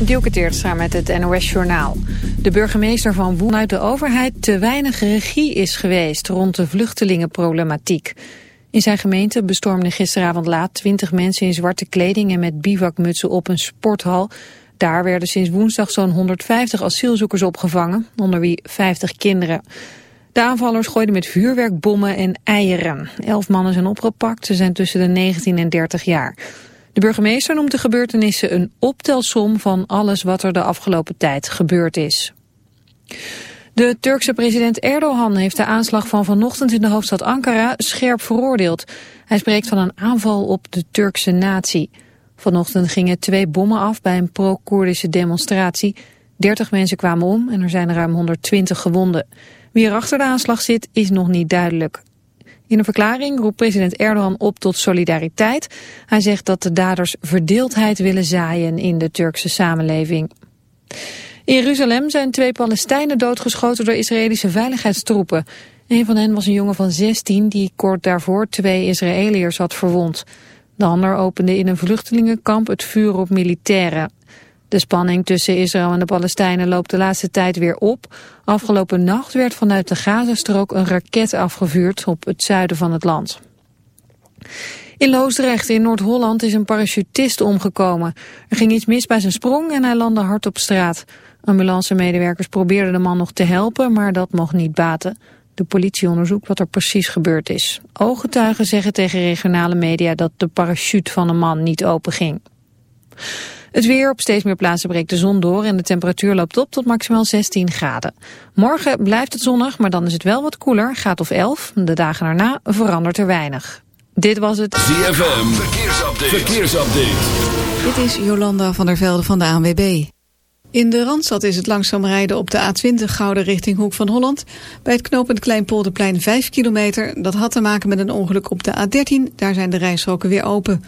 Dielke Teertstra met het NOS-journaal. De burgemeester van Woen uit de overheid te weinig regie is geweest rond de vluchtelingenproblematiek. In zijn gemeente bestormden gisteravond laat twintig mensen in zwarte kleding en met bivakmutsen op een sporthal. Daar werden sinds woensdag zo'n 150 asielzoekers opgevangen, onder wie 50 kinderen. De aanvallers gooiden met vuurwerkbommen en eieren. Elf mannen zijn opgepakt, ze zijn tussen de 19 en 30 jaar. De burgemeester noemt de gebeurtenissen een optelsom van alles wat er de afgelopen tijd gebeurd is. De Turkse president Erdogan heeft de aanslag van vanochtend in de hoofdstad Ankara scherp veroordeeld. Hij spreekt van een aanval op de Turkse natie. Vanochtend gingen twee bommen af bij een pro-Koerdische demonstratie. 30 mensen kwamen om en er zijn ruim 120 gewonden. Wie er achter de aanslag zit is nog niet duidelijk. In een verklaring roept president Erdogan op tot solidariteit. Hij zegt dat de daders verdeeldheid willen zaaien in de Turkse samenleving. In Jeruzalem zijn twee Palestijnen doodgeschoten door Israëlische veiligheidstroepen. Een van hen was een jongen van 16 die kort daarvoor twee Israëliërs had verwond. De ander opende in een vluchtelingenkamp het vuur op militairen. De spanning tussen Israël en de Palestijnen loopt de laatste tijd weer op. Afgelopen nacht werd vanuit de Gazastrook een raket afgevuurd op het zuiden van het land. In Loosdrecht in Noord-Holland is een parachutist omgekomen. Er ging iets mis bij zijn sprong en hij landde hard op straat. Ambulancemedewerkers probeerden de man nog te helpen, maar dat mocht niet baten. De politie onderzoekt wat er precies gebeurd is. Ooggetuigen zeggen tegen regionale media dat de parachute van de man niet open ging. Het weer op steeds meer plaatsen breekt de zon door en de temperatuur loopt op tot maximaal 16 graden. Morgen blijft het zonnig, maar dan is het wel wat koeler, gaat of 11. De dagen daarna verandert er weinig. Dit was het ZFM, verkeersupdate. verkeersupdate. Dit is Jolanda van der Velde van de ANWB. In de Randstad is het langzaam rijden op de A20 Gouden richting Hoek van Holland. Bij het knooppunt Kleinpolderplein 5 kilometer. Dat had te maken met een ongeluk op de A13. Daar zijn de rijstroken weer open.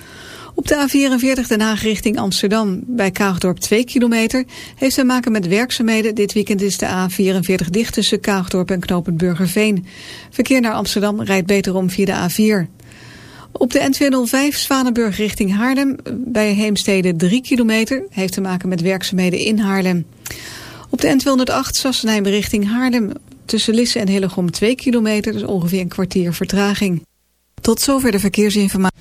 Op de A44 Den Haag richting Amsterdam bij Kaagdorp 2 kilometer heeft te maken met werkzaamheden. Dit weekend is de A44 dicht tussen Kaagdorp en knooppunt Burgerveen. Verkeer naar Amsterdam rijdt beter om via de A4. Op de N205 Zwanenburg richting Haarlem bij Heemstede 3 kilometer heeft te maken met werkzaamheden in Haarlem. Op de N208 Sassenheim richting Haarlem tussen Lisse en Hillegom 2 kilometer, dus ongeveer een kwartier vertraging. Tot zover de verkeersinformatie.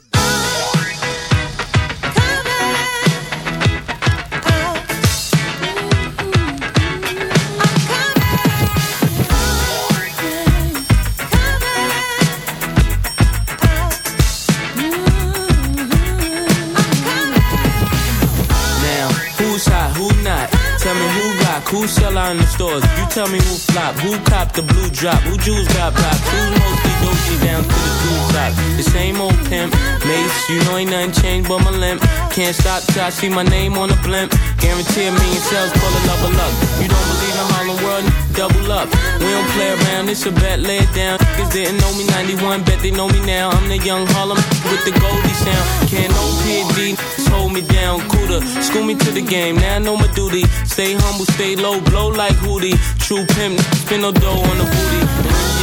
Who who Who sell out in the stores? You tell me who flop. Who cop the blue drop? Who jewels got pop? Who's mostly Dolce down to the blue top? The same old pimp. Mace, you know ain't nothing changed but my limp. Can't stop till I see my name on the blimp. Guarantee a million sales, pull a level up. You don't believe in Harlem World? Double up. We don't play around, it's a bet, lay it down. Niggas didn't know me 91, bet they know me now. I'm the young Harlem with the Goldie sound. Can't no PD, hold me down. Cooler, school me to the game, now I know my duty. Stay humble, stay low, blow like Hootie. True pimp, spin no dough on the booty.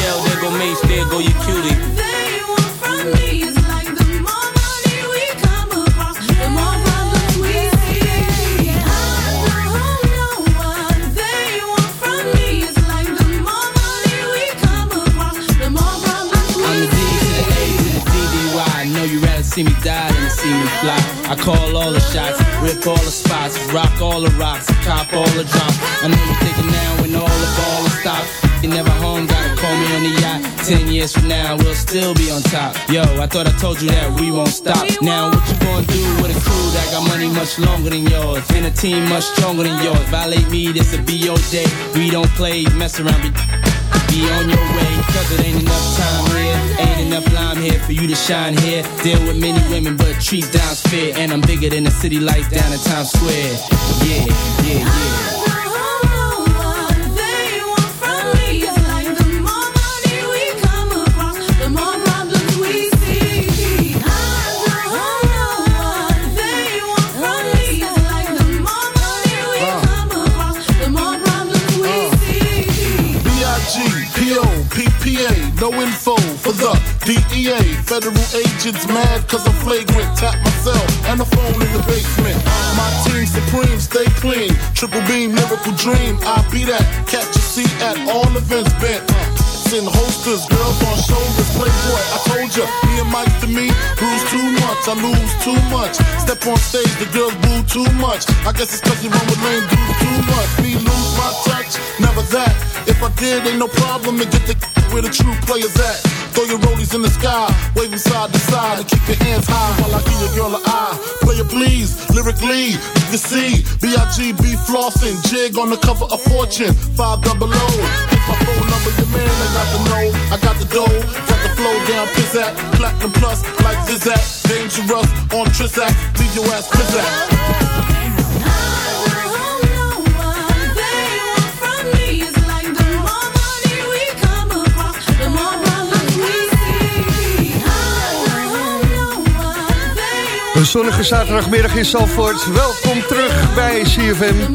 Yell, there go Mace, there go your cutie. They want from me see me die than to see me fly. I call all the shots, rip all the spots, rock all the rocks, cop all the drops. I know you're thinking now when all the ball is stopped. You never home, gotta call me on the yacht. Ten years from now, we'll still be on top. Yo, I thought I told you that we won't stop. Now, what you gonna do with a crew that got money much longer than yours? And a team much stronger than yours. Violate me, this'll be your day. We don't play, mess around, be on your way, cause it ain't enough time here. Ain't enough lime here for you to shine here. Deal with many women, but treat down's fair. And I'm bigger than the city lights down in Times Square. Yeah, yeah, yeah. No info for the DEA. Federal agents mad cause I'm flagrant. Tap myself and the phone in the basement. My team supreme, stay clean. Triple beam, miracle dream. I be that. Catch a seat at all events bent. In uh, holsters, girls on shoulders, playboy. I told ya, me and Mike to me, bruise too much, I lose too much. Step on stage, the girls boo too much. I guess it's cause you run with lame dudes too much. Me lose my touch, never that. If I did, ain't no problem to get the where the true players at. Throw your rollies in the sky, waving side to side, and keep your hands high while I give your girl an eye. Player please, lyrically, you can see B.I.G.B. flossing, jig on the cover of Fortune, five double O. Hit my phone number, your man, I got the know, I got the dough, got the flow down, pizzat, platinum plus, like Zizak, dangerous on Trizak, leave your ass pizzat. Zonnige zaterdagmiddag in Zalvoort. Welkom terug bij CFM.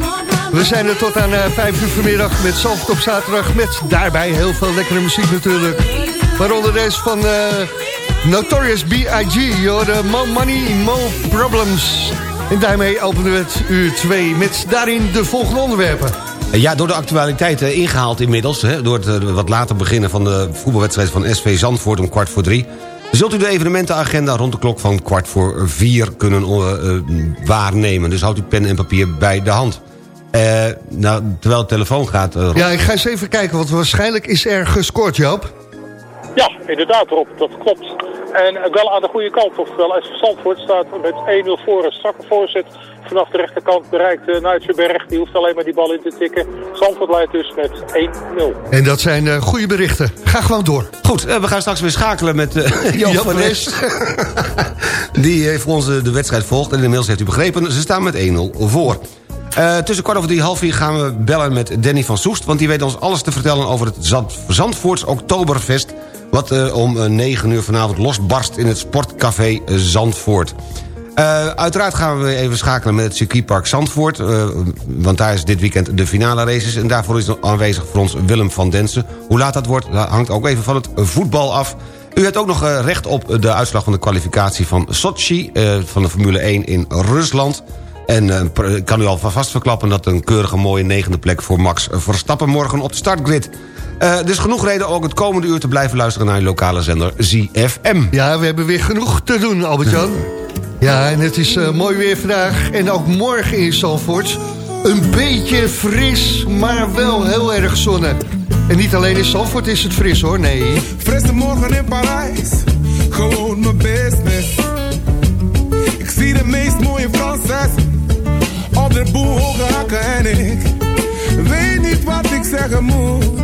We zijn er tot aan uh, 5 uur vanmiddag met Zalvoort op zaterdag. Met daarbij heel veel lekkere muziek natuurlijk. Waaronder deze van uh, Notorious B.I.G. Mo Money, Mo Problems. En daarmee openen we het uur 2 met daarin de volgende onderwerpen. Ja, door de actualiteiten ingehaald inmiddels... Hè, door het wat later beginnen van de voetbalwedstrijd van SV Zandvoort om kwart voor drie... zult u de evenementenagenda rond de klok van kwart voor vier kunnen uh, waarnemen. Dus houdt u pen en papier bij de hand. Uh, nou, terwijl de telefoon gaat... ja, ik ga eens even kijken, want waarschijnlijk is er gescoord, Joop. Ja, inderdaad Rob, dat klopt. En wel aan de goede kant, oftewel SV Zandvoort staat met 1-0 voor. Een strakke voorzet vanaf de rechterkant bereikt uh, Nuitsenberg. Die hoeft alleen maar die bal in te tikken. Zandvoort leidt dus met 1-0. En dat zijn uh, goede berichten. Ga gewoon door. Goed, uh, we gaan straks weer schakelen met uh, Jan van Est. Die heeft voor ons de wedstrijd volgt. En inmiddels heeft u begrepen, ze staan met 1-0 voor. Uh, tussen kwart over drie, half vier gaan we bellen met Danny van Soest... want die weet ons alles te vertellen over het Zand Zandvoorts Oktoberfest... wat uh, om uh, 9 uur vanavond losbarst in het Sportcafé Zandvoort. Uh, uiteraard gaan we even schakelen met het circuitpark Zandvoort... Want daar is dit weekend de finale races... en daarvoor is aanwezig voor ons Willem van Densen. Hoe laat dat wordt, dat hangt ook even van het voetbal af... U hebt ook nog recht op de uitslag van de kwalificatie van Sochi... van de Formule 1 in Rusland... En ik kan u al vast verklappen dat een keurige mooie negende plek voor Max Verstappen morgen op de startgrid. Uh, dus genoeg reden ook het komende uur te blijven luisteren naar je lokale zender ZFM. Ja, we hebben weer genoeg te doen, Albert-Jan. ja, en het is uh, mooi weer vandaag en ook morgen in Zalvoort. Een beetje fris, maar wel heel erg zonnig. En niet alleen in Zalvoort is het fris hoor, nee. Frisse morgen in Parijs, gewoon mijn business. Ik zie de meest mooie Franses op de boel hoge hakken en ik zeg moet.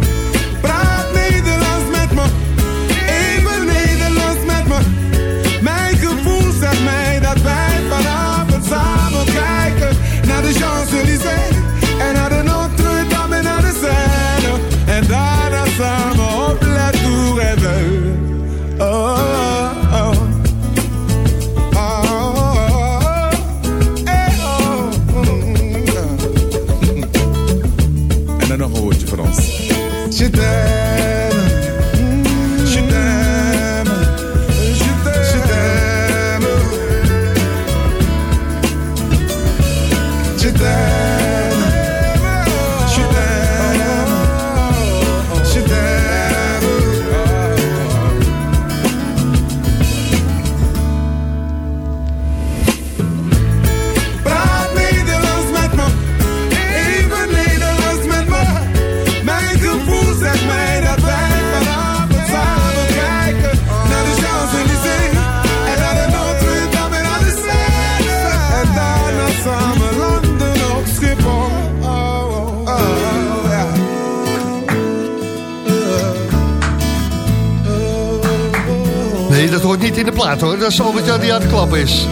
plaat hoor. Dat is Albert-Jan die aan het klappen is.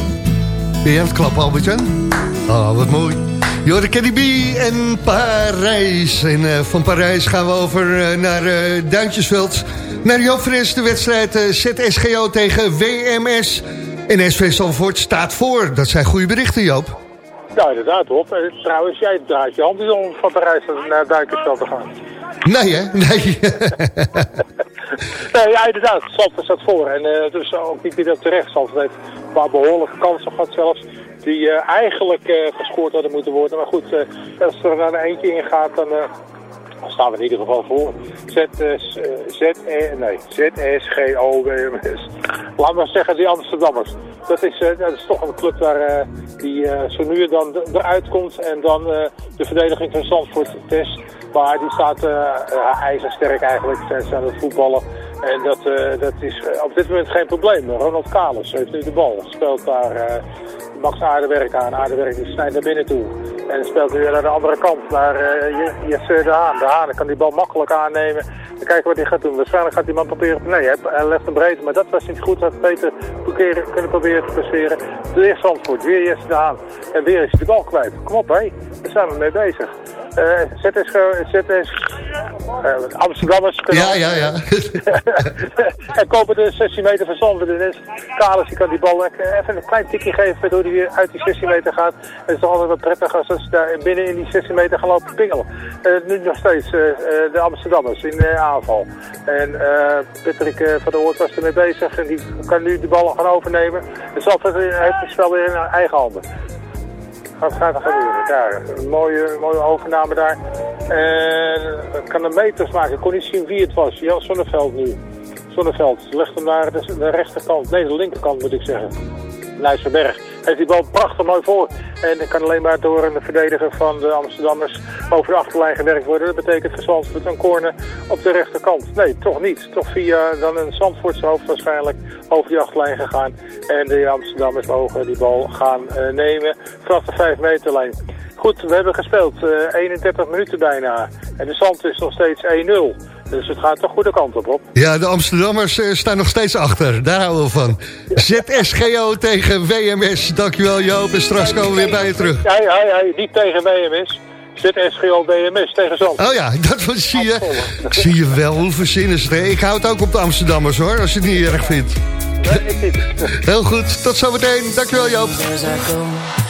Ben je aan het klappen, Albert-Jan? Oh, wat mooi. Jorde Kenny B en Parijs. En eh, van Parijs gaan we over eh, naar eh, Duintjesveld. Naar Joop Fres, de wedstrijd ZSGO tegen WMS. En SV Zandvoort staat voor. Dat zijn goede berichten, Joop. Ja, inderdaad, Rob. En trouwens, jij draait je hand niet om van Parijs naar Duikersveld te gaan. Nee, hè? Nee. Nee, ja, inderdaad. Zandvoort staat voor. En dus ook niet weer terecht. Zandvoort heeft een paar behoorlijke kansen gehad zelfs. Die eh, eigenlijk eh, gescoord hadden moeten worden. Maar goed, als er dan eentje ingaat, dan... eh, dan staan we in ieder geval voor. ZS, eh, ZE, nee, ZSGOWMS. Laat maar zeggen, die Amsterdammers. Dat is, dat is toch een club waar, die zo nu dan eruit komt en dan de verdediging van Zandvoort test. Maar die staat ijzersterk eigenlijk, ze aan het voetballen. En dat, eh, dat is eh, op dit moment geen probleem. Ronald Kalis heeft nu de bal. Speelt daar eh, Max Aardewerk aan. Aardewerk die snijdt naar binnen toe. En speelt nu weer naar de andere kant, naar Je- Jesse de Haan. De Haan kan die bal makkelijk aannemen. En kijken wat hij gaat doen. Waarschijnlijk gaat die man proberen... Nee, hij, legt hem breed, maar dat was niet goed. Had Peter Boekeren kunnen proberen te passeren. Weer Zandvoort, weer Jesse de Haan. En weer is hij de bal kwijt. Kom op, hé. Daar zijn we mee bezig. Eh ZS, ZS eh, Amsterdammers kunnen Ja, ja, ja. en kopen de 16 meter van Zandvoort. En Kalis die kan die bal lekker even een klein tikje geven waardoor hij weer uit die 16 meter gaat. Het is toch altijd wat prettig als ze daar binnen in die 16 meter gaan lopen pingelen. Eh, nu nog steeds eh, eh, de Amsterdammers in de aanval. En eh Patrick eh, van der Hoort was ermee bezig en die kan nu de bal gaan overnemen. En Zandvoort heeft het spel weer in eigen handen. Gaat er gebeuren? Daar, een mooie, mooie overname daar. En het kan een meters maken. Ik kon niet zien wie het was. Jan Zonneveld nu. Zonneveld legt hem naar de, de rechterkant. Nee, de linkerkant moet ik zeggen. Nijsselberg heeft die bal prachtig mooi voor. En kan alleen maar door een verdediger van de Amsterdammers over de achterlijn gewerkt worden. Dat betekent voor een corner op de rechterkant. Nee, toch niet. Toch via dan een Zandvoortse hoofd waarschijnlijk over die achterlijn gegaan. En de Amsterdammers mogen die bal gaan eh, nemen vanaf de 5 meterlijn. Goed, we hebben gespeeld. eh 31 minuten bijna. En de stand is nog steeds 1-0. Dus het gaat de goede kant op, Rob. Ja, de Amsterdammers eh, staan nog steeds achter. Daar houden we van. ZSGO tegen WMS. Dankjewel Joop. En straks komen we weer bij je terug. Hij, hij, hij, niet tegen WMS. Zit SGO WMS tegen Zand. Oh ja, dat was, zie je. Zie je wel, hoe verzinnen ze het. Ik houd ook op de Amsterdammers hoor, als je het niet erg vindt. Nee, ik niet. Heel goed, tot zometeen. Dankjewel Joop.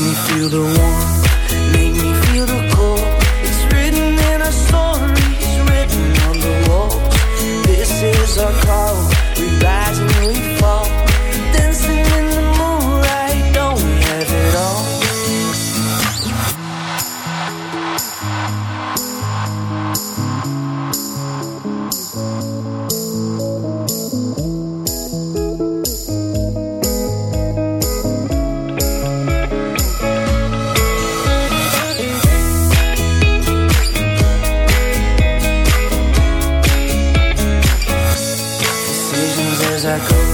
me feel the warmth, make me feel the cold. It's written in our stories, written on the walls. This is our call, go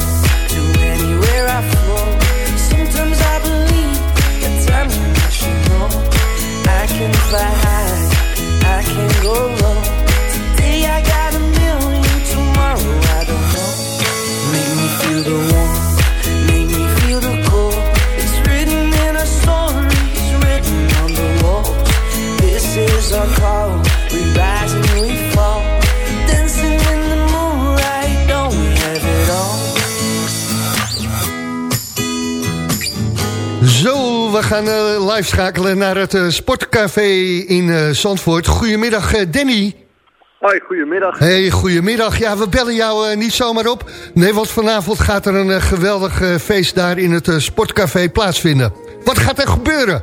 live schakelen naar het eh, Sportcafé in eh, Zandvoort. Goedemiddag eh, Danny. Hoi, goedemiddag. Hey, goedemiddag. Ja, we bellen jou niet zomaar op. Nee, want vanavond gaat er een geweldig feest daar in het Sportcafé plaatsvinden. Wat gaat er gebeuren?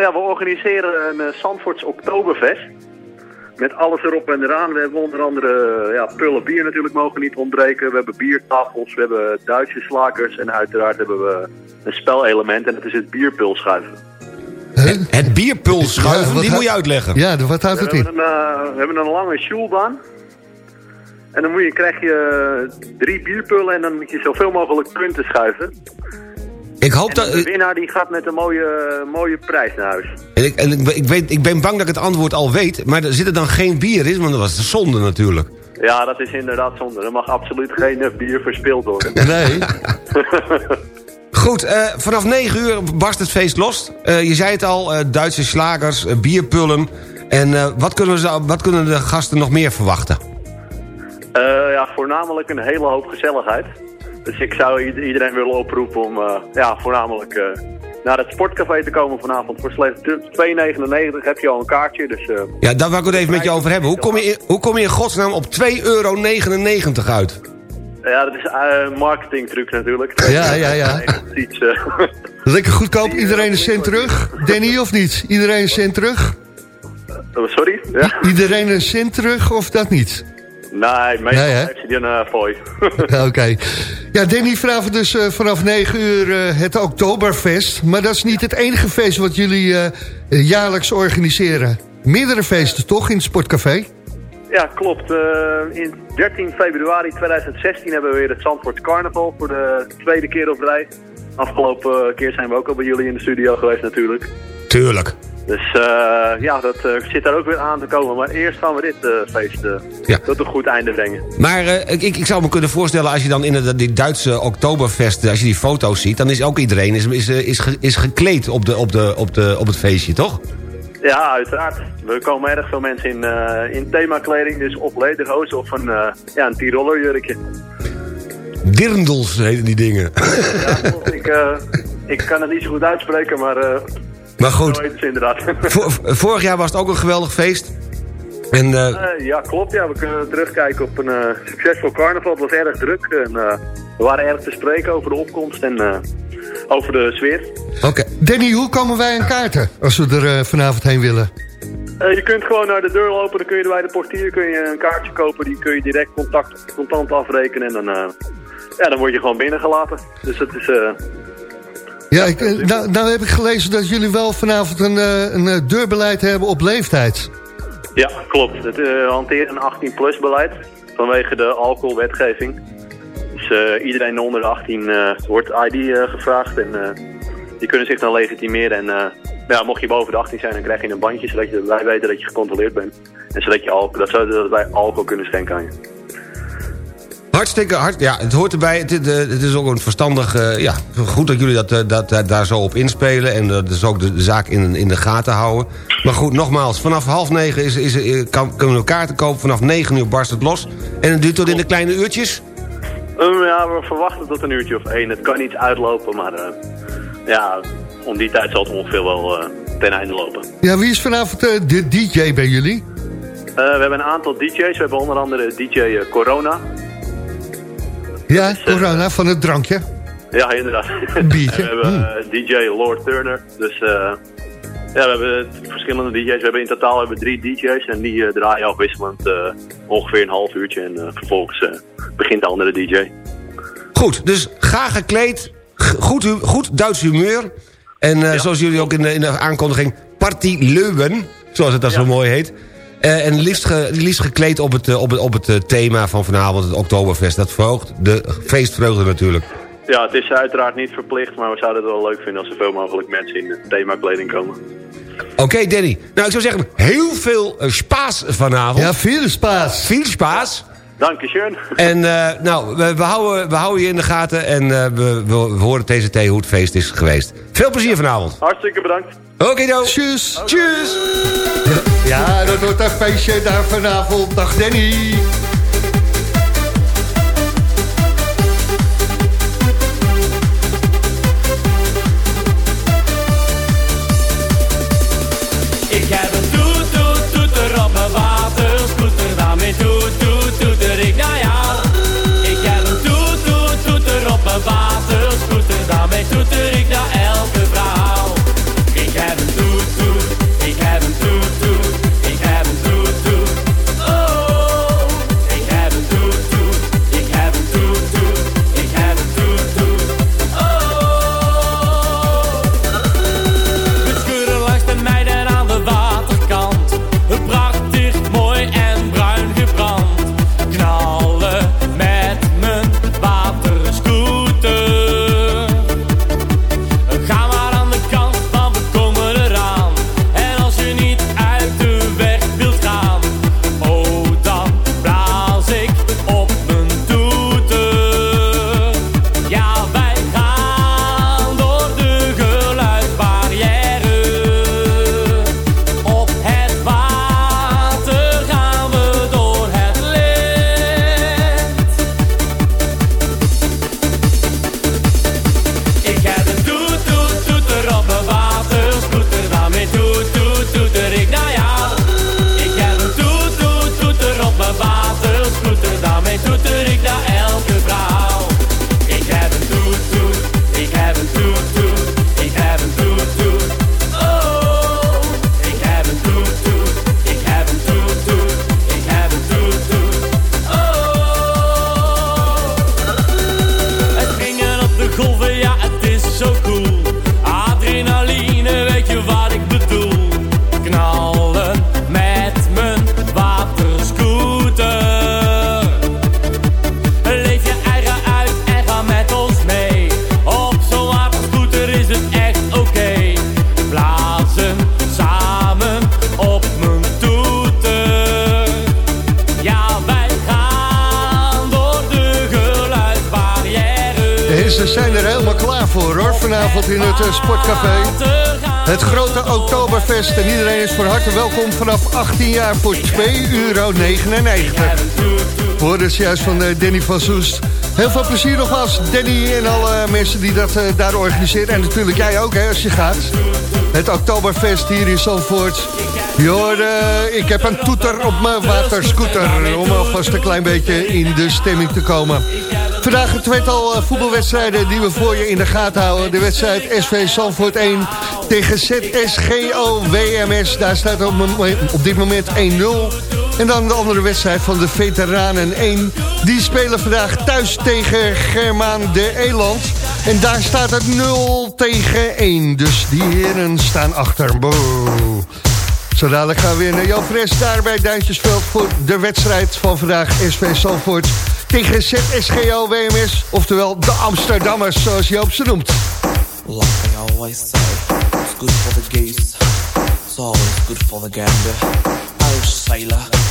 Ja, we organiseren een uh, Zandvoorts Oktoberfest. Met alles erop en eraan. We hebben onder andere eh, ja, pullen bier natuurlijk mogen niet ontbreken. We hebben biertafels, we hebben Duitse slakers. En uiteraard hebben we een spelelement en dat is het bierpulschuiven. Het bierpulschuiven, Ja, die moet je uitleggen. Ja, wat houdt we, het in? hebben een, eh, we hebben een lange sjoelbaan. En dan moet je, krijg je eh, drie bierpullen en dan moet je zoveel mogelijk punten schuiven. Ik hoop En dat... de winnaar die gaat met een mooie, mooie prijs naar huis. En ik, en ik, ik weet, ik ben bang dat ik het antwoord al weet, maar er zit er dan geen bier in, want dat was de zonde natuurlijk. Ja, dat is inderdaad zonde. Er mag absoluut geen eh, bier verspild worden. Nee. Goed, eh, vanaf 9 uur barst het feest los. Eh, je zei het al, Duitse slagers, bierpullen. En wat, kunnen we, wat kunnen de gasten nog meer verwachten? Ja, voornamelijk een hele hoop gezelligheid. Dus ik zou iedereen willen oproepen om eh, ja, voornamelijk eh, naar het sportcafé te komen vanavond. Voor slechts 2,99 heb je al een kaartje. Dus, eh, Ja, daar wil ik het even met je over hebben. Hoe kom je, in- hoe kom je in godsnaam op 2,99 euro uit? ja, dat is een marketingtruc natuurlijk. Ja, ja, ja. Iets, eh, Lekker goedkoop, iedereen een cent terug. Danny of niet? Iedereen een cent terug? sorry? Ja? Iedereen een cent terug of dat niet? Nee, meestal Nee, heeft ze die een uh, fooi. Ja, Oké. Ja, Danny, vanavond dus eh, vanaf 9 uur eh, het Oktoberfest. Maar dat is niet het enige feest wat jullie eh, eh, jaarlijks organiseren. Meerdere feesten toch in het Sportcafé? Ja, klopt. Eh, in 13 februari 2016 hebben we weer het Zandvoort Carnaval voor de tweede keer op rij. Afgelopen keer zijn we ook al bij jullie in de studio geweest natuurlijk. Tuurlijk. Dus eh, ja, dat eh, zit daar ook weer aan te komen. Maar eerst gaan we dit eh, feest tot een goed einde brengen. Maar ik, ik zou me kunnen voorstellen, als je dan in het, die Duitse Oktoberfest... als je die foto's ziet, dan is ook iedereen is, is, is, ge- is gekleed op, de, op, de, op, de, op het feestje, toch? Ja, uiteraard. We komen erg veel mensen in, in themakleding, dus lederhozen of een, ja, een Tiroler jurkje. Dirndels heten die dingen. ik, eh, ik kan het niet zo goed uitspreken, maar... Maar goed. zo heet het inderdaad. Vor- vorig jaar was het ook een geweldig feest. En eh, Eh, ja, klopt. Ja. We kunnen terugkijken op een eh, succesvol carnaval. Het was erg druk en eh, we waren erg te spreken over de opkomst en eh, over de sfeer. Oké. Danny, hoe komen wij aan kaarten als we er vanavond heen willen? Eh, je kunt gewoon naar de deur lopen, dan kun je er bij de portier kun je een kaartje kopen. Die kun je direct contact, contant afrekenen en dan, eh, ja, dan word je gewoon binnengelaten. Dus het is... Ja, ik, eh, nou, nou heb ik gelezen dat jullie wel vanavond een, eh, een eh, deurbeleid hebben op leeftijd. Ja, klopt. Het uh, hanteert een 18-plus beleid vanwege de alcoholwetgeving. Dus iedereen onder de 18 eh, wordt ID gevraagd en die kunnen zich dan legitimeren. En ja, mocht je boven de 18 zijn, dan krijg je een bandje zodat je, wij weten dat je gecontroleerd bent. En zodat, je alcohol, dat, zodat wij alcohol kunnen schenken aan je. Hartstikke hard. Ja, het hoort erbij. Het, het, het is ook een verstandig... eh, ja, goed dat jullie dat, eh, dat, dat daar zo op inspelen. En dat is ook de, zaak in, in de gaten houden. Maar goed, nogmaals. Vanaf half negen is, is, eh, kan, kunnen we kaarten kopen. Vanaf negen uur barst het los. En het duurt tot in de kleine uurtjes. Um, ja, we verwachten tot een uurtje of één. Het kan iets uitlopen, maar eh, ja, om die tijd zal het ongeveer wel eh, ten einde lopen. Ja, wie is vanavond eh, de DJ bij jullie? Eh, we hebben een aantal DJ's. We hebben onder andere DJ eh, Corona. Ja, corona van het drankje. Ja, inderdaad. Biertje. We hebben eh, DJ Lord Turner. Dus eh, ja, we hebben verschillende DJ's. We hebben in totaal hebben we drie DJ's en die eh, draaien afwisselend eh, ongeveer een half uurtje. En vervolgens begint de andere DJ. Goed, dus ga gekleed. Goed, goed Duits humeur. En zoals jullie ook in de, in de aankondiging... Party Leuven, zoals het dat zo mooi heet. Eh, en liefst, ge- liefst gekleed op het, eh, op het, op het eh, thema van vanavond, het Oktoberfest. Dat verhoogt de feestvreugde natuurlijk. Ja, het is uiteraard niet verplicht, maar we zouden het wel leuk vinden als er zoveel mogelijk mensen in themakleding komen. Oké, Danny. Nou, ik zou zeggen, heel veel spaas vanavond. Ja, veel spaas. Veel spaas. Dankjewel. En eh, nou, we, we, houden, we houden je in de gaten en eh, we, we, we horen TCT hoe het feest is geweest. Veel plezier vanavond. Hartstikke bedankt. Oké, do. Tjus. Tjus. Ja, dat wordt een feestje daar vanavond. Dag Danny. Daarmee toeter ik naar in het eh, sportcafé. Het grote Oktoberfest. En iedereen is van harte welkom vanaf 18 jaar voor 2,99 euro. Hoor dus juist van eh, Danny van Soest. Heel veel plezier nogmaals, Danny en alle mensen die dat eh, daar organiseren. En natuurlijk jij ook, hè, als je gaat. Het Oktoberfest hier in Zandvoort. Jorde, ik heb een toeter op mijn waterscooter... om alvast een klein beetje in de stemming te komen. Vandaag het tweetal eh, voetbalwedstrijden die we voor je in de gaten houden. De wedstrijd SV Zandvoort 1 tegen ZSGO WMS. Daar staat op, dit moment 1-0. En dan de andere wedstrijd van de Veteranen 1. Die spelen vandaag thuis tegen Germaan de Eland. En daar staat het 0 tegen 1. Dus die heren staan achter. Zo dadelijk gaan we weer naar Jan Fres daar bij Duintjesveld... voor de wedstrijd van vandaag SV Zandvoort tegen ZSGO WMS. Oftewel de Amsterdammers, zoals Joop ze noemt. Like I always say, it's good for the geese. It's always good for the gander. Oh, sailor.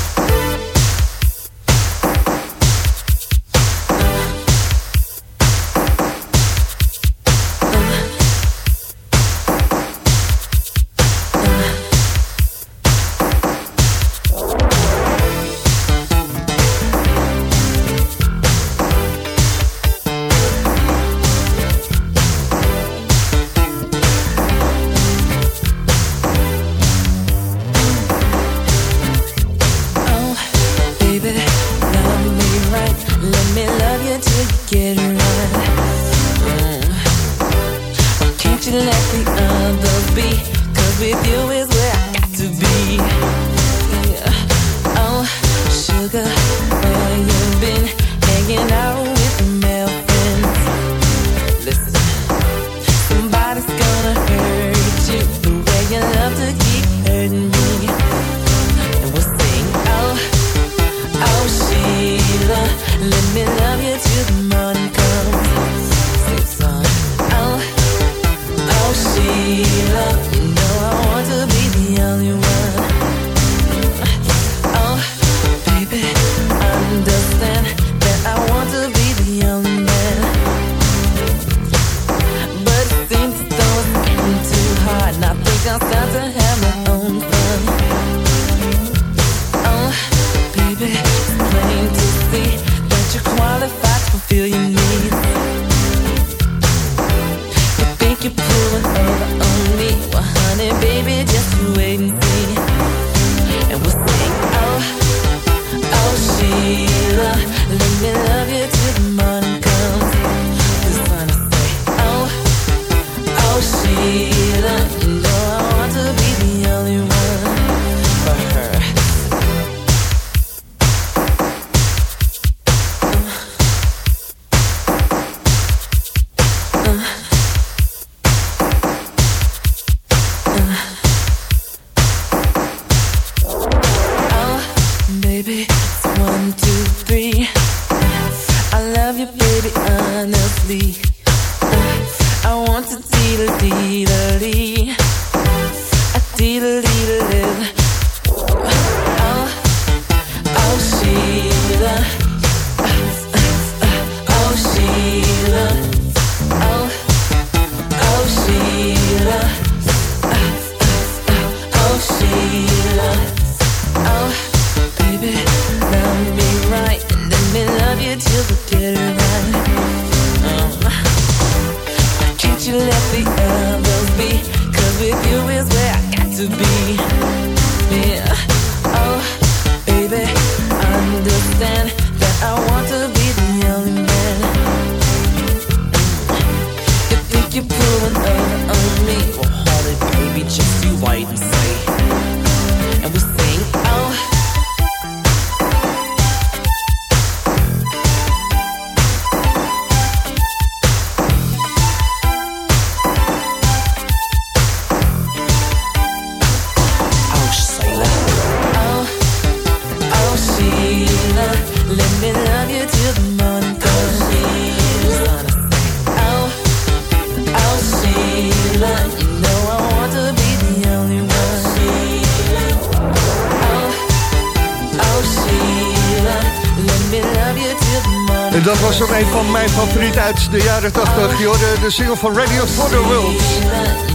80. Je hoorde de single van Radio for the World.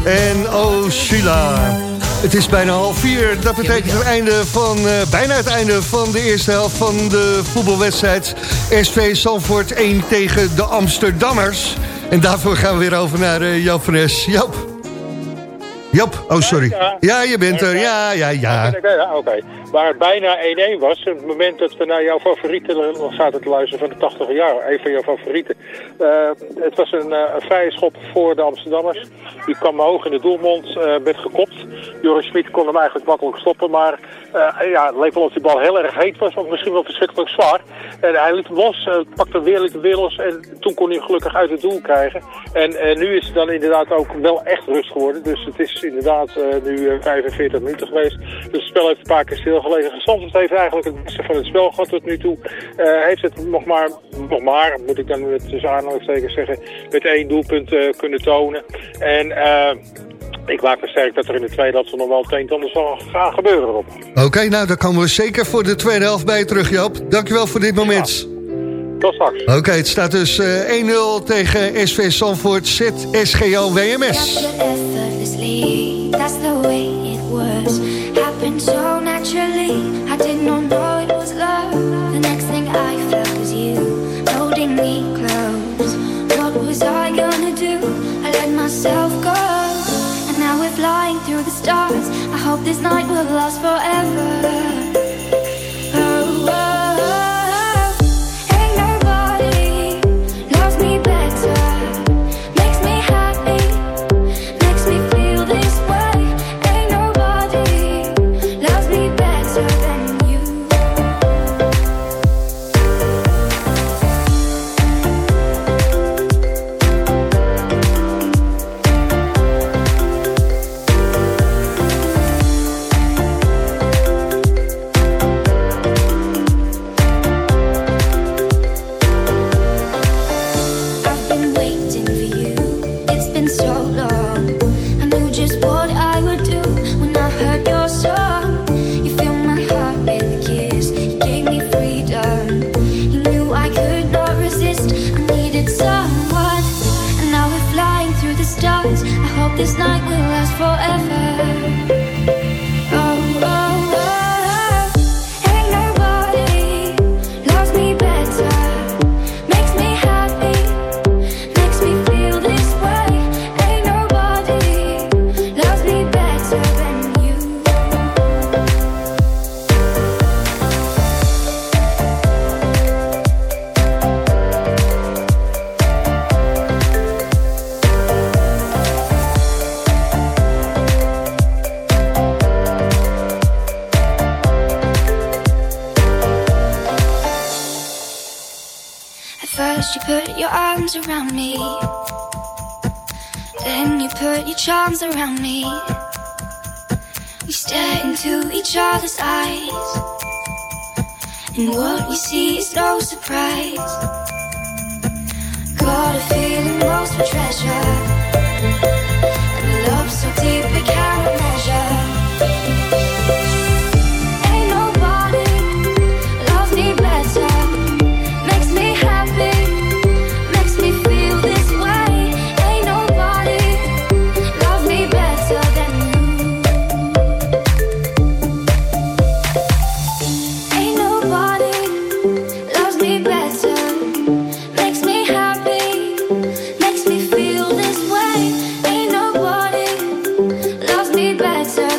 En Oh Sheila. Het is bijna half vier. Dat betekent het einde van, eh, bijna het einde van de eerste helft van de voetbalwedstrijd. SV Zandvoort 1 tegen de Amsterdammers. En daarvoor gaan we weer over naar uh, Joop van Es. Joop. Joop, oh sorry. Ja, je bent er. Ja, ja, ja. Oké, ja, oké. Waar het bijna 1-1 was, het moment dat we naar jouw favorieten nog zaten te luisteren van de 80 jaar, een van jouw favorieten. Eh, het was een, een vrije schop voor de Amsterdammers. Die kwam hoog in de doelmond, eh, werd gekopt. Joris Smit kon hem eigenlijk makkelijk stoppen, maar ja, het leek wel of die bal heel erg heet was, of misschien wel verschrikkelijk zwaar. En hij liet hem los, pakte weer, liet hem weer los en toen kon hij hem gelukkig uit het doel krijgen. En nu is het dan inderdaad ook wel echt rust geworden. Dus het is inderdaad eh, nu eh, 45 minuten geweest. Dus het spel heeft een paar keer stilgelegen. Zandvoort heeft eigenlijk het beste van het spel gehad tot nu toe. Eh, heeft het nog maar, nog maar, moet ik dan met tussen aanhalingstekens zeggen, met één doelpunt eh, kunnen tonen. En eh, ik maak me sterk dat er in de tweede helft nog wel het een en ander zal gaan gebeuren. Oké, nou dan komen we zeker voor de tweede helft bij terug, Joop. Dankjewel voor dit moment. Tot straks. Oké, het staat dus eh, 1-0 tegen SV Zandvoort ZSGO WMS. That's the way it was. Happened so naturally. I did not know it was love. The next thing I felt was you holding me close. What was I gonna do? I let myself go. And now we're flying through the stars. I hope this night will last forever. better.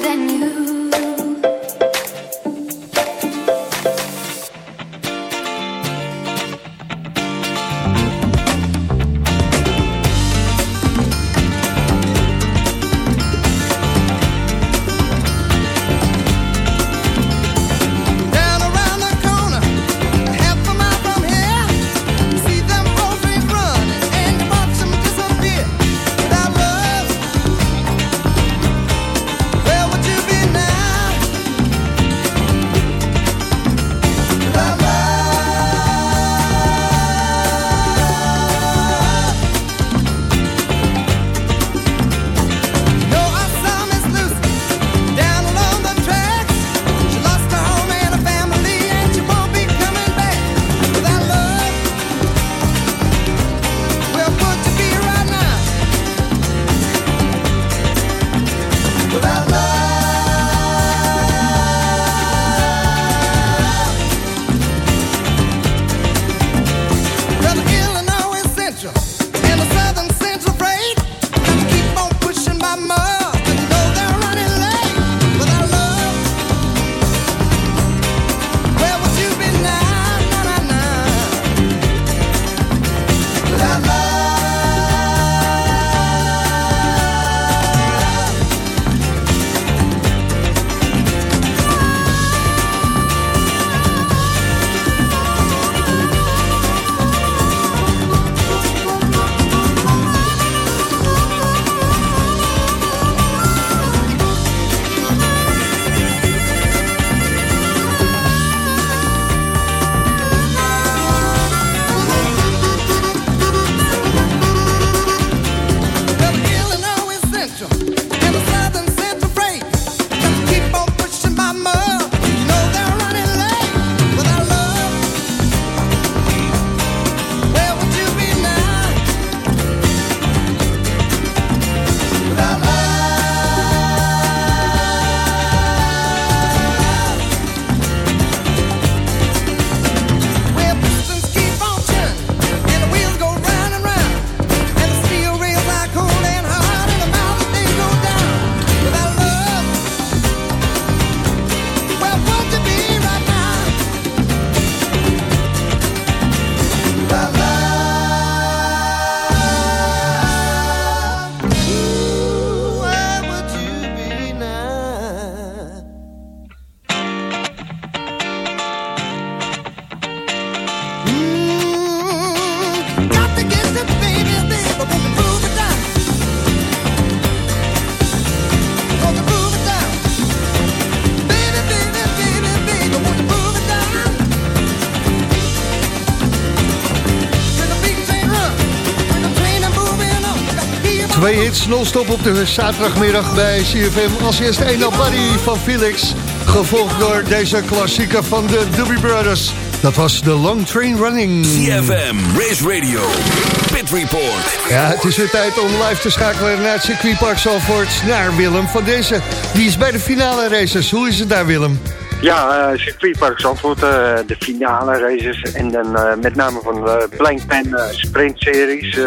Hits non-stop op de zaterdagmiddag bij CFM. Als eerste een Buddy van Felix. Gevolgd door deze klassieker van de Doobie Brothers. Dat was de Long Train Running. CFM, Race Radio, Pit Report. Ja, het is weer tijd om live te schakelen naar het circuitpark Zalvoort. Naar Willem van deze. Die is bij de finale races. Hoe is het daar Willem? Ja, uh, circuitpark Zandvoort, uh, de finale races en dan uh, met name van de Blank Pen Sprint Series.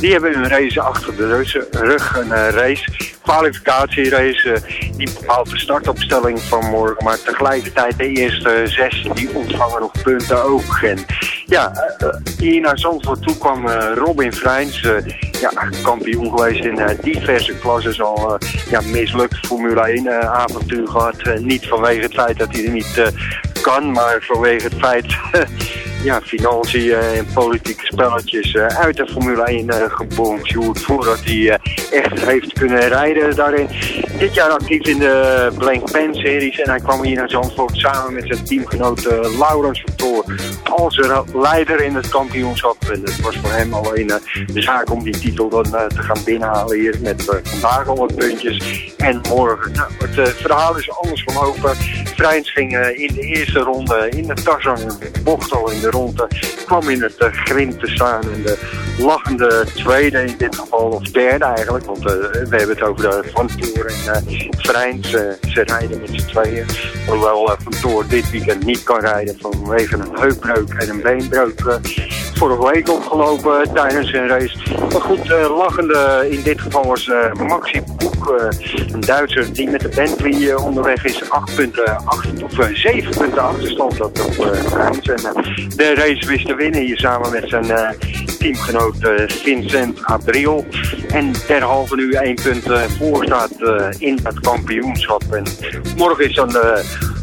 Die hebben hun race achter de rug, een race, kwalificatierace. die bepaalt de startopstelling van morgen, maar tegelijkertijd de eerste zes die ontvangen nog punten ook. En ja, hier naar Zandvoort toe kwam Robin Freins, ja, kampioen geweest in diverse klassen, al ja, mislukt Formule 1 avontuur gehad. niet vanwege het feit dat hij er niet kan, maar vanwege het feit ja, financiën en politieke spelletjes uh, uit de Formule 1 uh, gebonjourd voordat hij echt heeft kunnen rijden daarin. Dit jaar actief in de Blank Pen series en hij kwam hier naar Zandvoort samen met zijn teamgenoot Laurens Vertoor als leider in het kampioenschap. En het was voor hem alleen de zaak om die titel dan te gaan binnenhalen hier met vandaag al wat puntjes en morgen. Nou, het verhaal is anders verlopen. Vrijns ging in de eerste ronde in de Tarzan bocht al in de ronde. Kwam in het uh, grind te staan en de lachende tweede in dit geval, of derde eigenlijk. Want we hebben het over de Van Toor en Vrijns. ze rijden met z'n tweeën. Hoewel Van dit weekend niet kan rijden vanwege een heupbreuk en een beenbreuk. Vorige week opgelopen tijdens een race. Maar goed, lachende in dit geval was Maxi Boek, een Duitser die met de Bentley onderweg is. 8 punten achter, of 7 punten achterstand dat op Vrijns. En de race wist te winnen hier samen met zijn teamgenoot Vincent Abril. En derhalve nu één punt voor staat in het kampioenschap. En morgen is dan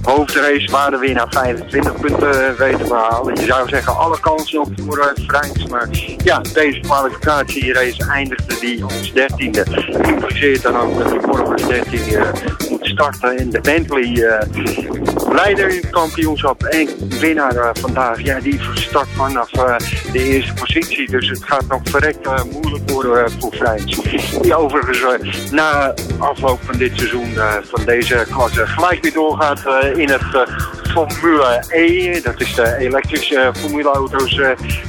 hoofdrace waar de winnaar 25 punten weten te behalen. Je zou zeggen alle kansen op voor Vrijns. Maar ja, deze kwalificatierace eindigde die als dertiende. Impliceert dan ook dat hij morgen als dertiende moet starten. En de Bentley leider in het kampioenschap en winnaar uh, vandaag. Ja, die start vanaf de eerste positie. Dus het gaat nog verrekt moeilijk worden voor Vrijns. Die overigens na afloop van dit seizoen van deze klasse gelijk weer doorgaat in het Formule E. Dat is de elektrische formuleauto's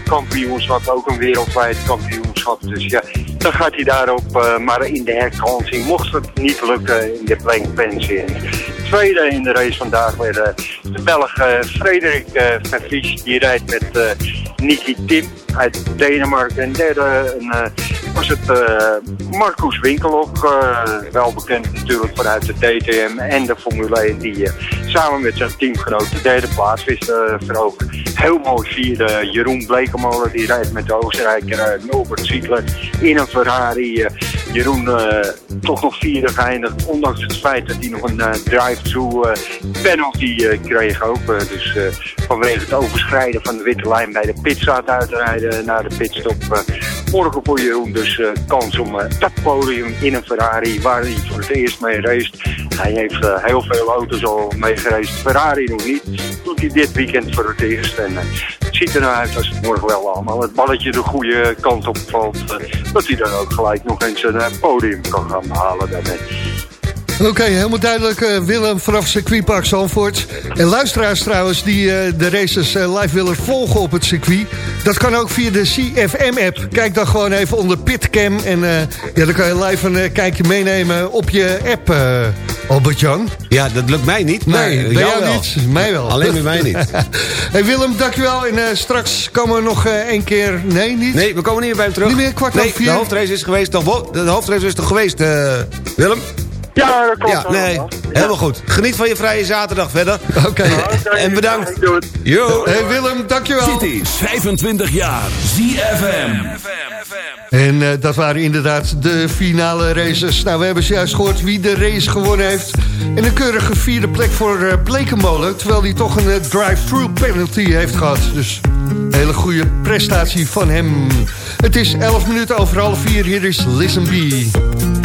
kampioenschap. Ook een wereldwijd kampioenschap. Dus ja, dan gaat hij daarop maar in de herkansing. Mocht het niet lukken in de Blank Pen serie tweede in de race vandaag weer de Belg Frederik Vervries. Die rijdt met Niki Tim uit Denemarken. En derde was het Marcus Winkelhock. wel bekend natuurlijk vanuit de DTM en de Formule 1. Die samen met zijn teamgenoot de derde plaats wist veroveren. Heel mooi vierde Jeroen Blekemolen. Die rijdt met de Oostenrijker Norbert Ziegler in een Ferrari. Jeroen toch nog vierde geëindigd. Ondanks het feit dat hij nog een drive-through penalty kreeg ook. dus vanwege het overschrijden van de witte lijn bij de pit staat uit te rijden naar de pitstop. morgen voor Jeroen dus kans om dat podium in een Ferrari waar hij voor het eerst mee race. Hij heeft heel veel auto's al mee geraced. Ferrari nog niet. Doet hij dit weekend voor het eerst. En het ziet er nou uit als het morgen wel allemaal het balletje de goede kant op valt. dat hij dan ook gelijk nog eens een podium kan gaan halen daarmee. Oké, okay, helemaal duidelijk. Uh, Willem vanaf circuitpark Zandvoort. En luisteraars trouwens die uh, de races uh, live willen volgen op het circuit. Dat kan ook via de CFM-app. Kijk dan gewoon even onder Pitcam. En ja, dan kan je live een kijkje meenemen op je app, Albert-Jan. Ja, dat lukt mij niet. Maar nee, bij jou, wel. niet. Mij wel. Alleen bij mij niet. hey Willem, dankjewel. En straks komen we nog één keer... Nee, niet? Nee, we komen niet meer bij hem terug. Niet meer kwart nee, over vier? de hoofdrace is geweest. Toch, de hoofdrace is toch geweest, Willem? Ja, dat klopt. Ja, nee, helemaal goed. Geniet van je vrije zaterdag verder. Oké. Okay. Okay, en bedankt. Yo. Hey Willem, dankjewel. Cities, 25 jaar. ZFM. En uh, dat waren inderdaad de finale races. Nou, we hebben zojuist gehoord wie de race gewonnen heeft. En een keurige vierde plek voor uh, Blekenmolen. Terwijl hij toch een uh, drive-through penalty heeft gehad. Dus een hele goede prestatie van hem. Het is 11 minuten over half vier. Hier is Listen B.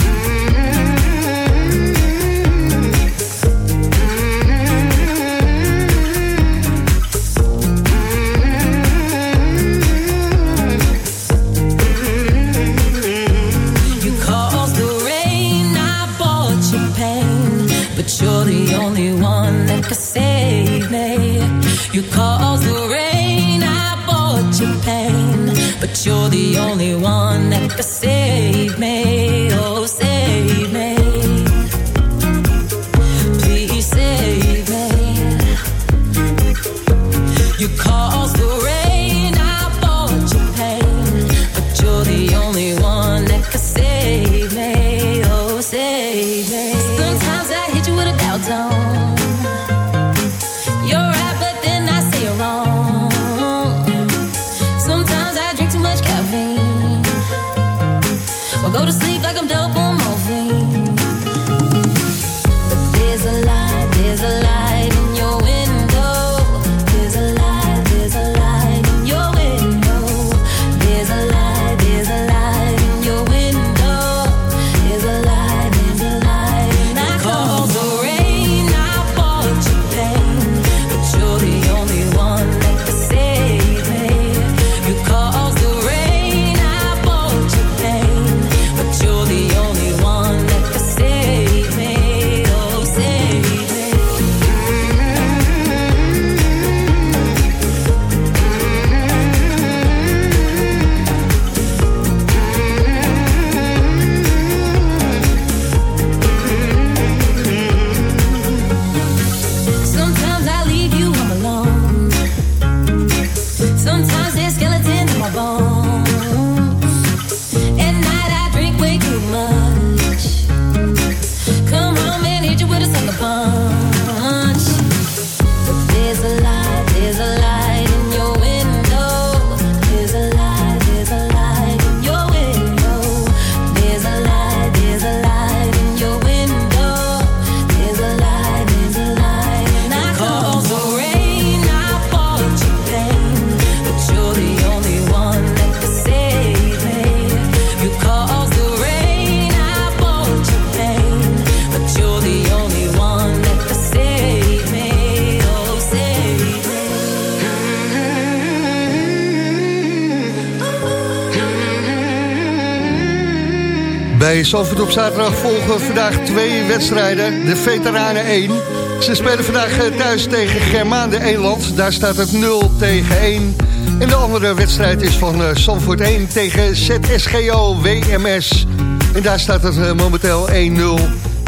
Zalvoort op zaterdag volgen vandaag twee wedstrijden. De Veteranen 1. Ze spelen vandaag eh, thuis tegen Germaande Eland. Daar staat het 0 tegen 1. En de andere wedstrijd is van eh, Zalvoort 1 tegen ZSGO WMS. En daar staat het eh, momenteel 1-0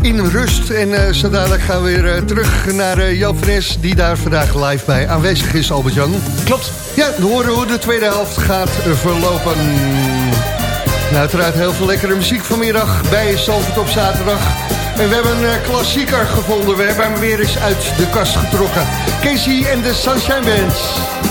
in rust. En uh, gaan we weer terug naar uh, Joop Fres, die daar vandaag live bij aanwezig is, Albert-Jan. Klopt. Ja, we horen hoe de tweede helft gaat verlopen. Uiteraard heel veel lekkere muziek vanmiddag bij Salford op zaterdag. En we hebben een eh, klassieker gevonden. We hebben hem weer eens uit de kast getrokken. Casey en de Sunshine Bands.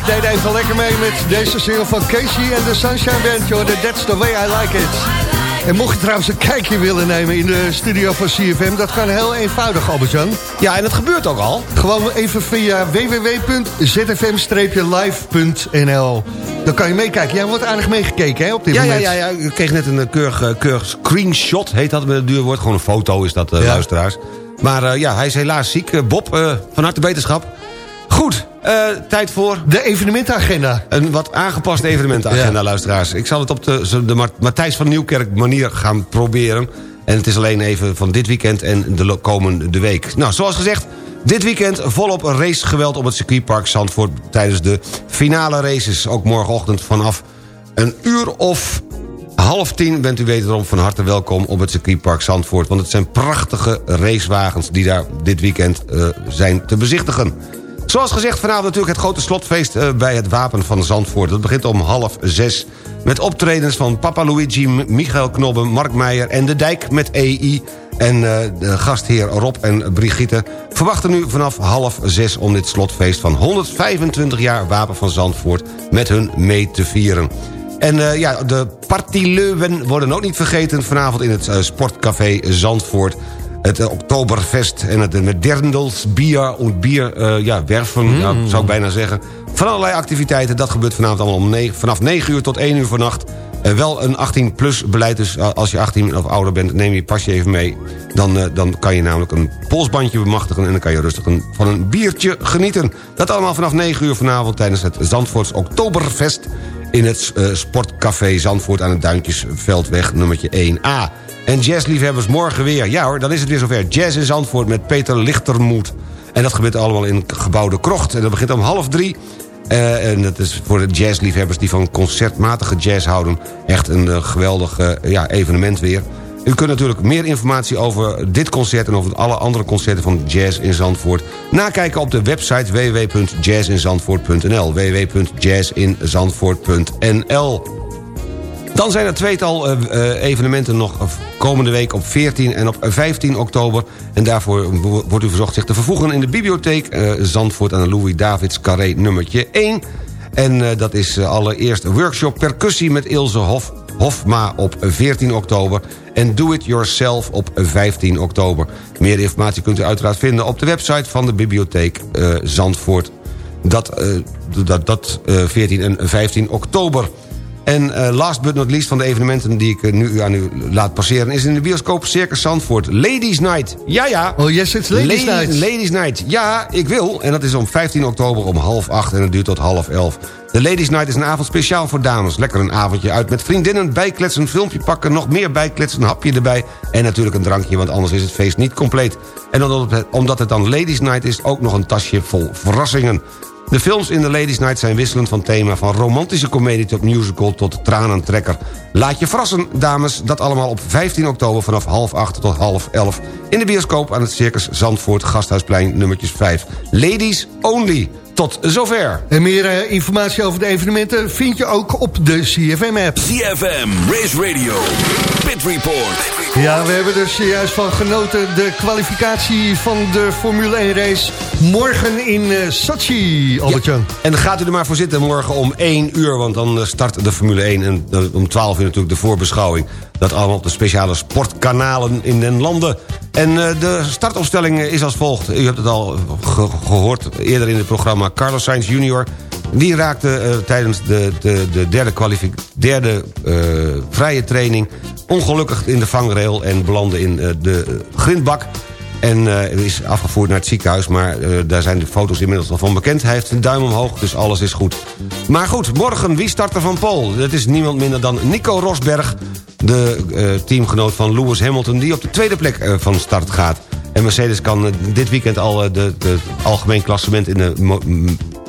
Ik deden even lekker mee met deze single van Casey en de Sunshine Band. Joh, That's the way I like it. En mocht je trouwens een kijkje willen nemen in de studio van CFM... dat kan heel eenvoudig, Albert-Jan. Ja, en dat gebeurt ook al. Gewoon even via www.zfm-live.nl. Dan kan je meekijken. Jij wordt aardig meegekeken hè, op dit Ja, ja, moment. ja, ja, ik kreeg net een eh, keurig, eh, keurig screenshot, heet dat met het duur woord. Gewoon een foto is dat, eh, Ja. luisteraars. Maar ja, hij is helaas ziek. Bob, eh, van harte beterschap. Eh, tijd voor... De evenementenagenda. Een wat aangepaste evenementenagenda, luisteraars. Ik zal het op de, de Ma- Matthijs van Nieuwkerk manier gaan proberen. En het is alleen even van dit weekend en de komende week. Nou, zoals gezegd, dit weekend volop racegeweld op het circuitpark Zandvoort... tijdens de finale races. Ook morgenochtend vanaf een uur of half tien bent u wederom van harte welkom op het circuitpark Zandvoort. Want het zijn prachtige racewagens die daar dit weekend eh, zijn te bezichtigen. Zoals gezegd vanavond natuurlijk het grote slotfeest eh, bij het Wapen van Zandvoort. Dat begint om half zes met optredens van Papa Luigi, Michael Knobben, Mark Meijer en De Dijk met EI. En eh, de gastheer Rob en Brigitte verwachten nu vanaf half zes... om dit slotfeest van 125 jaar Wapen van Zandvoort met hun mee te vieren. En eh, ja, de partyleuwen worden ook niet vergeten... vanavond in het Sportcafé Zandvoort. Het Oktoberfest en het met Derndels, bier en bier, eh, ja, werven, ja, zou ik bijna zeggen. Van allerlei activiteiten, dat gebeurt vanavond allemaal om negen- vanaf 9 uur tot 1 uur vannacht. Eh, wel een 18-plus beleid, dus als je 18 of ouder bent... neem je pasje even mee. Dan, dan kan je namelijk een polsbandje bemachtigen... en dan kan je rustig een, van een biertje genieten. Dat allemaal vanaf 9 uur vanavond tijdens het Zandvoorts Oktoberfest... in het Sportcafé Zandvoort aan het Duintjesveldweg nummertje 1A. En jazzliefhebbers morgen weer. Ja hoor, dan is het weer zover. Jazz in Zandvoort met Peter Lichtermoed. En dat gebeurt allemaal in gebouwde krocht. En dat begint om half drie. Eh, en dat is voor de jazzliefhebbers die van concertmatige jazz houden... echt een eh, geweldig eh, ja, evenement weer. U kunt natuurlijk meer informatie over dit concert... en over alle andere concerten van Jazz in Zandvoort... nakijken op de website www.jazzinzandvoort.nl www.jazzinzandvoort.nl dan zijn er tweetal eh, eh, evenementen nog komende week op 14 en op 15 oktober. En daarvoor wo- wordt u verzocht zich te vervoegen in de bibliotheek eh, Zandvoort aan de Louis Davids Carré nummertje 1. En dat is allereerst workshop percussie met Ilse Hof, Hofma op 14 oktober. En Do It Yourself op 15 oktober. Meer informatie kunt u uiteraard vinden op de website van de bibliotheek Zandvoort. Dat, dat, dat eh, 14 en 15 oktober. En eh, last but not least van de evenementen die ik eh, nu aan u laat passeren... is in de bioscoop Circus Zandvoort. Ladies Night. Ja, ja. Oh, yes, it's Ladies Night. Ladies Night. Ja, ik wil. En dat is om 15 oktober om half acht en het duurt tot half elf. De Ladies Night is een avond speciaal voor dames. Lekker een avondje uit met vriendinnen, bijkletsen, filmpje pakken... nog meer bijkletsen, een hapje erbij en natuurlijk een drankje... want anders is het feest niet compleet. En omdat het dan Ladies Night is, ook nog een tasje vol verrassingen. De films in de Ladies Night zijn wisselend van thema... van romantische komedie tot musical tot tranentrekker. Laat je verrassen, dames. Dat allemaal op 15 oktober vanaf half acht tot half elf... in de bioscoop aan het Circus Zandvoort Gasthuisplein nummertjes 5. Ladies only. Tot zover. En meer eh, informatie over de evenementen vind je ook op de CFM-app. CFM, Race Radio, Pit Report. Ja, we hebben er zojuist van genoten. De kwalificatie van de Formule 1 race morgen in eh Sochi, Albert-Jan. En gaat u er maar voor zitten morgen om 1 uur... want dan eh, start de Formule 1 en eh, om 12 uur natuurlijk de voorbeschouwing. Dat allemaal op de speciale sportkanalen in den landen. En de startopstelling is als volgt. U hebt het al ge- gehoord eerder in het programma. Carlos Sainz jr. Die raakte eh, tijdens de, de, de derde, derde eh, vrije training... ongelukkig in de vangrail en belandde in eh, de grindbak... En is afgevoerd naar het ziekenhuis, maar daar zijn de foto's inmiddels al van bekend. Hij heeft een duim omhoog, dus alles is goed. Maar goed, morgen, wie start er van Pol? Dat is niemand minder dan Nico Rosberg, de teamgenoot van Lewis Hamilton... die op de tweede plek van start gaat. En Mercedes kan dit weekend al de algemeen klassement in de...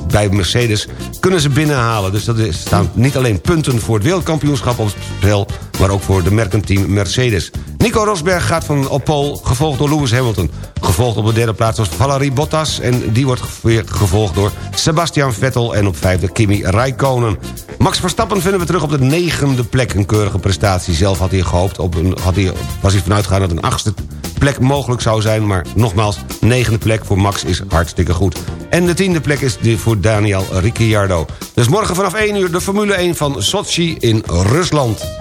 bij Mercedes kunnen ze binnenhalen. Dus dat is, staan niet alleen punten voor het wereldkampioenschap op het spel... maar ook voor de merkenteam Mercedes. Nico Rosberg gaat van op gevolgd door Lewis Hamilton. Gevolgd op de derde plaats was Valerie Bottas... en die wordt weer gevolgd door Sebastian Vettel... en op vijfde Kimi Räikkönen. Max Verstappen vinden we terug op de negende plek. Een keurige prestatie. Zelf had hij gehoopt, op een, had hij, was hij vanuit gegaan dat een achtste plek mogelijk zou zijn. Maar nogmaals, negende plek voor Max is hartstikke goed. En de tiende plek is die Daniel Ricciardo. Dus morgen vanaf 1 uur de Formule 1 van Sochi in Rusland.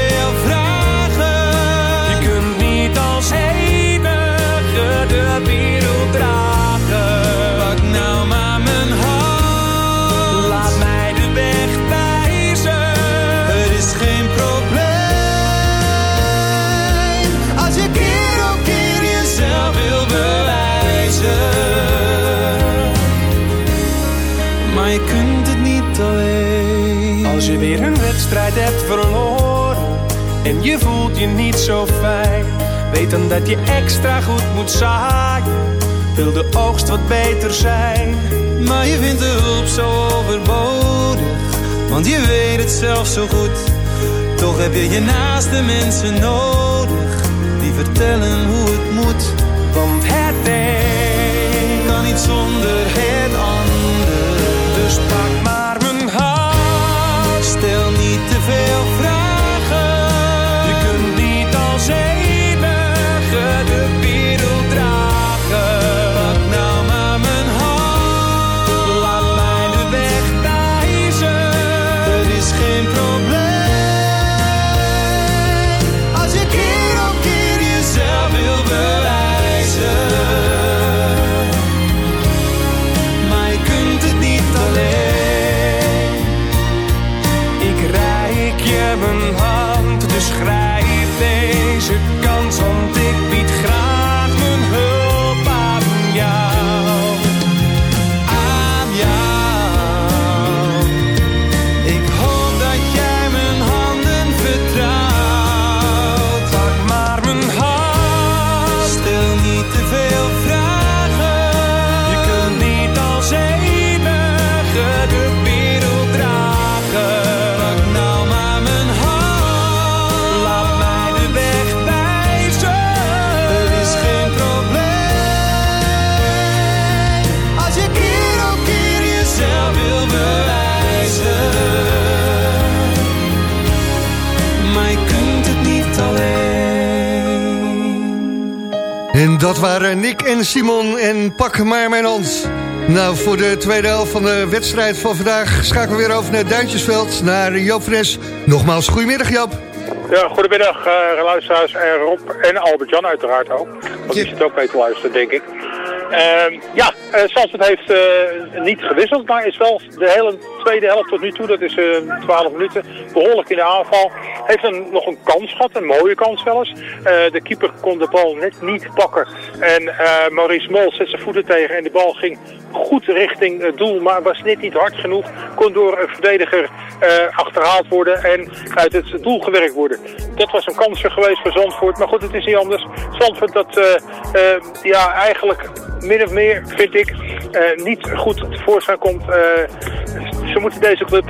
je voelt je niet zo fijn, weet dan dat je extra goed moet zaaien. Wil de oogst wat beter zijn, Maar je vindt de hulp zo overbodig. Want je weet het zelf zo goed. Toch heb je je naaste mensen nodig. Die vertellen hoe het moet. want het een Kan niet zonder het ander. Dus dat waren Nick en Simon en Pak maar mijn hand. Nou, voor de tweede helft van de wedstrijd van vandaag... schakelen we weer over naar Duintjesveld, naar Joop Fres. Nogmaals, goedemiddag Joop. Ja, goedemiddag uh, luisteraars en Rob en Albert-Jan uiteraard ook. Want die zit ook mee te luisteren, denk ik. Ehm, ja, uh, Zandvoort heeft eh, niet gewisseld, maar is wel de hele tweede helft tot nu toe, dat is eh 12 minuten, behoorlijk in de aanval. Heeft een, nog een kans gehad, een mooie kans wel eens. Eh, de keeper kon de bal net niet pakken. En eh, Maurice Mol zet zijn voeten tegen en de bal ging goed richting het doel, maar was net niet hard genoeg. Kon door een verdediger eh, achterhaald worden en uit het doel gewerkt worden. Dat was een kans geweest voor Zandvoort, maar goed, het is niet anders. Zandvoort dat eh, eh, ja, eigenlijk min of meer, vind ik, eh, niet goed tevoorschijn komt. Ze moeten deze club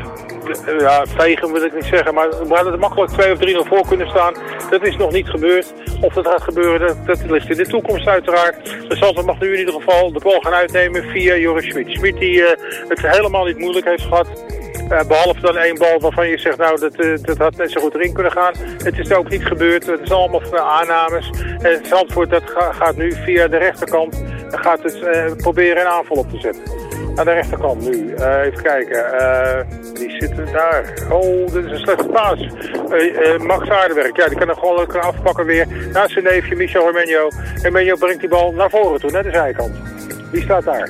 eh, ja, vegen wil ik niet zeggen, maar we hadden er makkelijk 2 of 3 voor kunnen staan. Dat is nog niet gebeurd. Of dat gaat gebeuren, dat, dat ligt in de toekomst uiteraard. Dus Zandvoort mag nu in ieder geval de bal gaan uitnemen via Joris Schmid. Schmid die eh, het helemaal niet moeilijk heeft gehad. Eh, behalve dan één bal waarvan je zegt, nou, dat, eh, dat had net zo goed erin kunnen gaan. Het is ook niet gebeurd. Het is allemaal de aannames. En Zandvoort dat ga- gaat nu via de rechterkant gaat eh, proberen een aanval op te zetten. Aan de rechterkant nu. Eh, even kijken. Eh, die zitten daar. Oh, dit is een slechte paas. Max Aardenwerk. Ja, die kan hem gewoon lekker afpakken weer. Naast zijn neefje Michel Hermenio. Hermenio brengt die bal naar voren toe, naar de zijkant. Wie staat daar?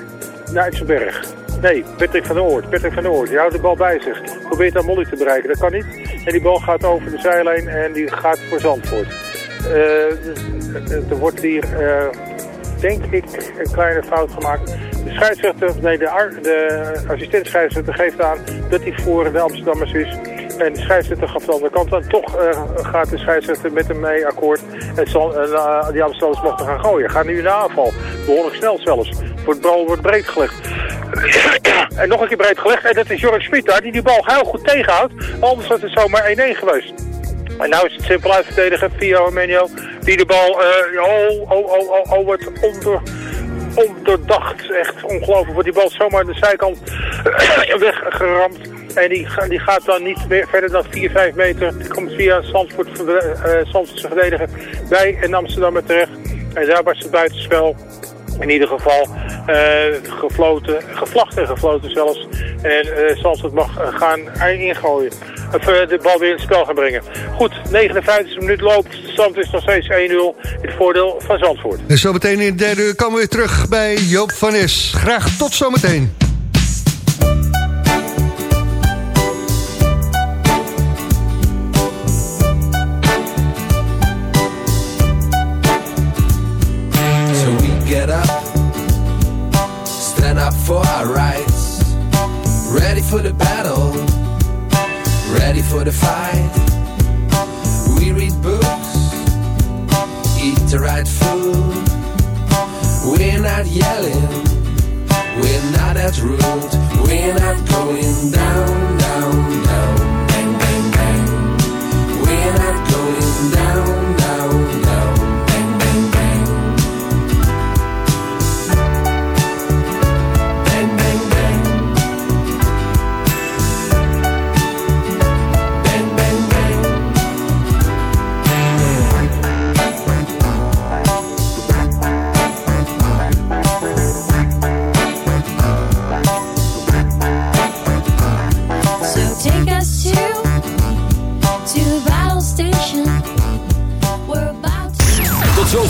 Nijtsenberg. Nee, Patrick van der Oort. Patrick van der Oort. Die houdt de bal bij zich. Probeert dan Molly te bereiken. Dat kan niet. En die bal gaat over de zijlijn en die gaat voor Zandvoort. Er wordt hier, denk ik, een kleine fout gemaakt. De scheidsrechter, nee, de, de assistent scheidsrechter geeft aan dat hij voor de Amsterdammers is. En de scheidsrechter gaf de andere kant aan. Toch eh, gaat de scheidsrechter met hem mee akkoord. En zal, eh, die Amsterdammers mochten gaan gooien. Gaan nu in de aanval. Behoorlijk snel zelfs. Wordt de bal wordt breed gelegd. en nog een keer breed gelegd. En dat is Jorik Smit daar, die die bal heel goed tegenhoudt. Anders was het zomaar 1-1 geweest. En nou is het simpel uitverdedigen via Armenio. Die de bal, eh, oh, oh, oh, oh, oh, wat onder, ondoordacht. Echt ongelooflijk. Wordt die bal zomaar aan de zijkant weggeramd. En die, die gaat dan niet meer verder dan 4, 5 meter. Die komt via Zandvoort, Zandvoortse verdediger bij en Amsterdam terecht. En daar was het buitenspel. In ieder geval eh, gefloten, gevlacht en gefloten zelfs. En eh Zandvoort mag eh, gaan ingooien. Of de bal weer in het spel gaan brengen. Goed, 59 minuut loopt. De stand is nog steeds 1-0. Het voordeel van Zandvoort. En zometeen in de derde uur komen we weer terug bij Joop van Es. Graag tot zometeen. Our rights, ready for the battle, ready for the fight. We read books, eat the right food. We're not yelling, we're not as rude, we're not going down,